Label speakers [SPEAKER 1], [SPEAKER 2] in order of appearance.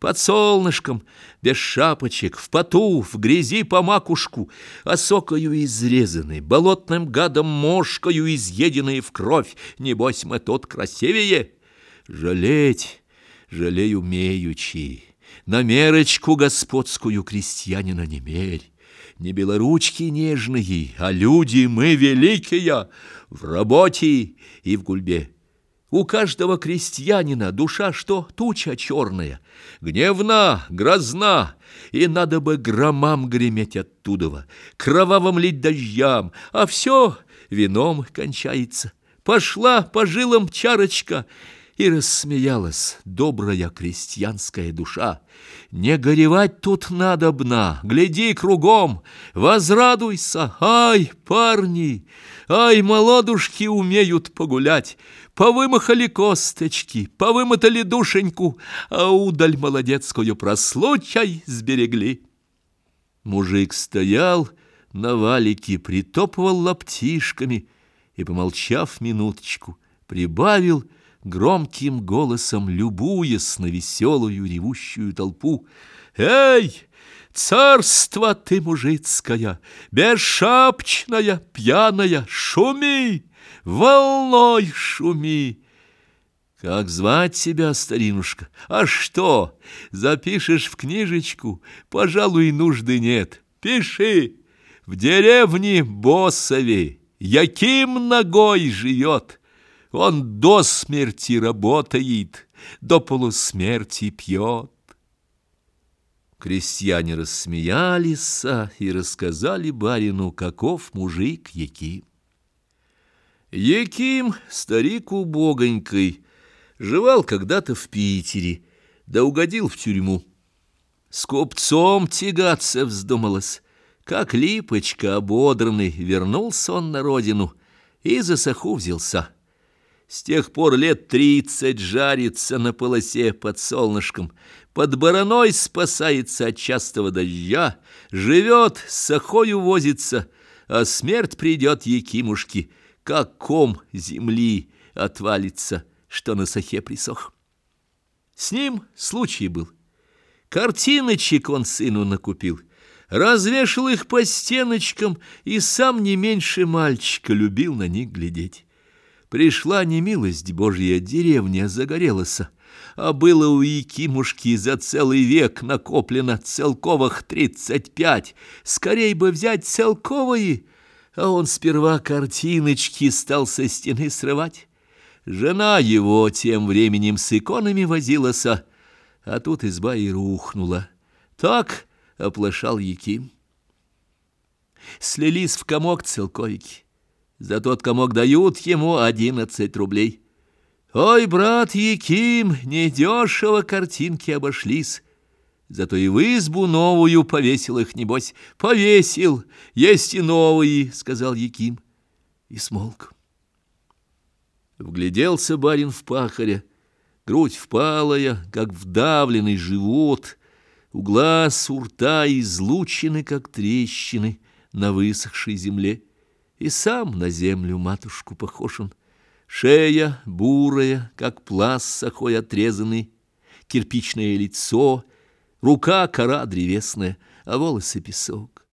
[SPEAKER 1] Под солнышком, без шапочек, в поту, в грязи по макушку, Осокою изрезанный, болотным гадом мошкою изъеденные в кровь, Небось мы тот красивее. Жалеть, жалею умеючи, На мерочку господскую крестьянина не мерь. Не белоручки нежные, а люди мы великие В работе и в гульбе. У каждого крестьянина душа что туча черная, Гневна, грозна, и надо бы громам греметь оттудова, Кровавым лить дождям, а все вином кончается. Пошла по жилам чарочка, и рассмеялась добрая крестьянская душа. Не горевать тут надобно, гляди кругом, возрадуйся, ай, парни, ай, молодушки умеют погулять, повымахали косточки, повымотали душеньку, а удаль молодецкую про случай сберегли. Мужик стоял на валике, притопывал лаптишками и, помолчав минуточку, прибавил — громким голосом любуясь на веселую ревущую толпу. «Эй, царство ты мужицкая, бесшапчная, пьяная, шуми, волной шуми!» Как звать себя, старинушка? А что? Запишешь в книжечку? Пожалуй, нужды нет. Пиши. В деревне Босове Яким ногой живет. Он до смерти работает, до полусмерти пьет. Крестьяне рассмеялись и рассказали барину, каков мужик Яким. Яким, старик убогонькой, жевал когда-то в Питере, да угодил в тюрьму. С купцом тягаться вздумалось, как липочка ободранный, вернулся он на родину и за саху взялся. С тех пор лет тридцать жарится на полосе под солнышком, под бараной спасается от частого дождя, живет, с сахою возится, а смерть придет Якимушке, как ком земли отвалится, что на сахе присох. С ним случай был. Картиночек он сыну накупил, развешал их по стеночкам и сам не меньше мальчика любил на них глядеть. Пришла немилость Божья, деревня загорелась, а было у Якимушки за целый век накоплено целковых тридцать пять. Скорей бы взять целковые, а он сперва картиночки стал со стены срывать. Жена его тем временем с иконами возилась, а тут изба и рухнула. Так оплошал Яким. Слились в комок целковики. За тот комок дают ему одиннадцать рублей. Ой, брат Яким, недешево картинки обошлись. Зато и в избу новую повесил их, небось. Повесил, есть и новые, — сказал Яким. И смолк. Вгляделся барин в пахаря, грудь впалая, как вдавленный живот, у глаз, у рта излучены, как трещины на высохшей земле и сам на землю матушку похож он. Шея бурая, как плас сахой отрезанный, кирпичное лицо, рука кора древесная, а волосы песок.